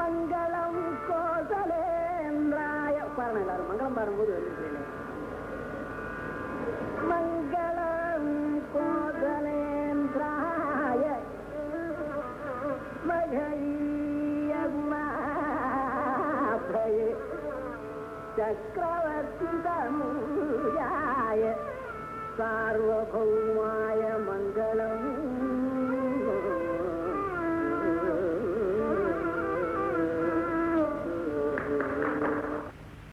மங்களம் கோசலேந்திராய. பாருங்க எல்லாரும் மங்களம் பாரும்போது மங்களம் கோசலேந்திராய. மகீயகுமாப்ரயே சக்கரவர்த்தி தனுஜாய சார்வபௌமா